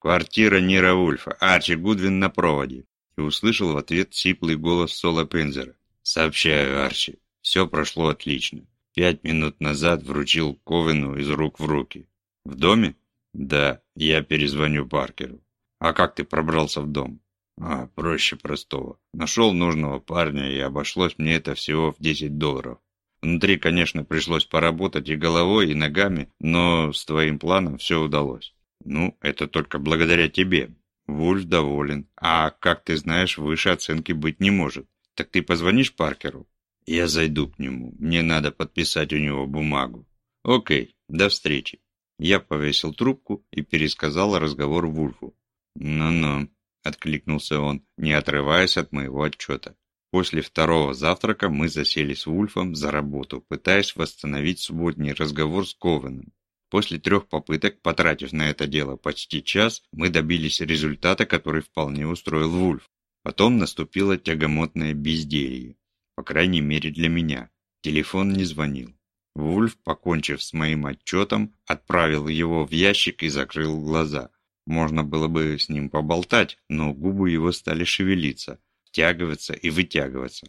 Квартира Нира Вульфа, Арчи Гудвин на проводе. И услышал в ответ сиплый голос Соло Пензера. Сообщаю, Арчи, все прошло отлично. Пять минут назад вручил Ковину из рук в руки. В доме? Да, я перезвоню Паркеру. А как ты пробрался в дом? А, проще простого. Нашел нужного парня, и обошлось мне это всего в 10 долларов. Внутри, конечно, пришлось поработать и головой, и ногами, но с твоим планом все удалось. Ну, это только благодаря тебе. Вульф доволен. А, как ты знаешь, выше оценки быть не может. Так ты позвонишь Паркеру? Я зайду к нему. Мне надо подписать у него бумагу. Окей, до встречи. Я повесил трубку и пересказал разговор Вульфу. «Ну-ну», — откликнулся он, не отрываясь от моего отчета. После второго завтрака мы засели с Вульфом за работу, пытаясь восстановить субботний разговор с Ковеном. После трех попыток, потратив на это дело почти час, мы добились результата, который вполне устроил Вульф. Потом наступило тягомотное безделье. По крайней мере для меня. Телефон не звонил. Вульф, покончив с моим отчетом, отправил его в ящик и закрыл глаза. Можно было бы с ним поболтать, но губы его стали шевелиться, втягиваться и вытягиваться.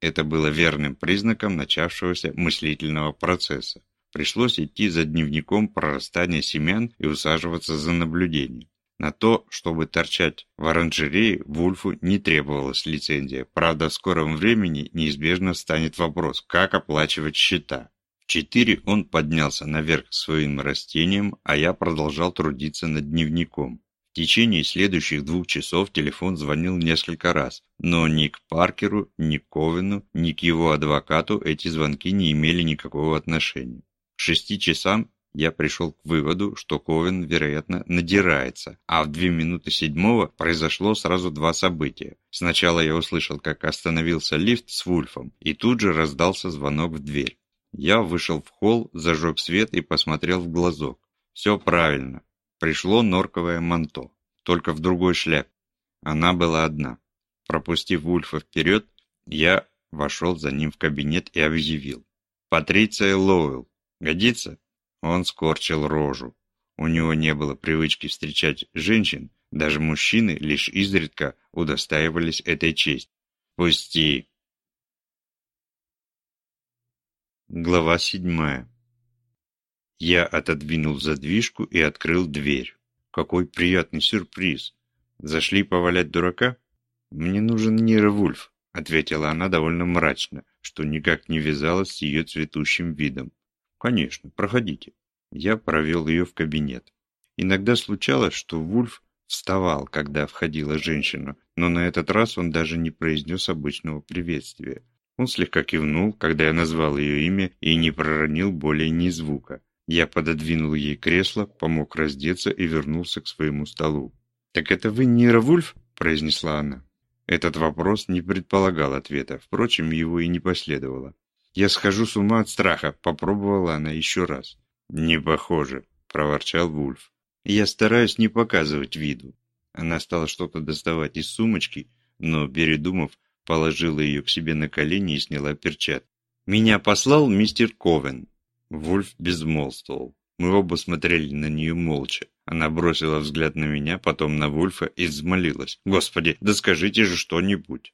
Это было верным признаком начавшегося мыслительного процесса. Пришлось идти за дневником прорастания семян и усаживаться за наблюдение. На то, чтобы торчать в оранжерее, Вульфу не требовалась лицензия. Правда, в скором времени неизбежно станет вопрос, как оплачивать счета. В четыре он поднялся наверх своим растениям, а я продолжал трудиться над дневником. В течение следующих двух часов телефон звонил несколько раз, но ни к Паркеру, ни к Ковину, ни к его адвокату эти звонки не имели никакого отношения. Шести часам я пришел к выводу, что Ковен, вероятно, надирается, а в две минуты седьмого произошло сразу два события. Сначала я услышал, как остановился лифт с Вульфом, и тут же раздался звонок в дверь. Я вышел в холл, зажег свет и посмотрел в глазок. Все правильно. Пришло норковое манто, только в другой шляпе. Она была одна. Пропустив Вульфа вперед, я вошел за ним в кабинет и объявил. «Патриция Лоуэлл. Годится?» Он скорчил рожу. У него не было привычки встречать женщин, даже мужчины лишь изредка удостаивались этой чести. «Пусти!» Глава седьмая я отодвинул задвижку и открыл дверь. Какой приятный сюрприз. Зашли повалять дурака? Мне нужен Нира Вульф, ответила она довольно мрачно, что никак не вязалось с ее цветущим видом. Конечно, проходите. Я провел ее в кабинет. Иногда случалось, что Вульф вставал, когда входила женщина, но на этот раз он даже не произнес обычного приветствия. Он слегка кивнул, когда я назвал ее имя, и не проронил более ни звука. Я пододвинул ей кресло, помог раздеться и вернулся к своему столу. «Так это вы Нира Вульф?» – произнесла она. Этот вопрос не предполагал ответа, впрочем, его и не последовало. «Я схожу с ума от страха», – попробовала она еще раз. «Не похоже», – проворчал Вульф. «Я стараюсь не показывать виду». Она стала что-то доставать из сумочки, но, передумав, положила ее к себе на колени и сняла перчатки. «Меня послал мистер Ковен. Вульф безмолвствовал. Мы оба смотрели на нее молча. Она бросила взгляд на меня, потом на Вульфа и взмолилась. «Господи, да скажите же что-нибудь!»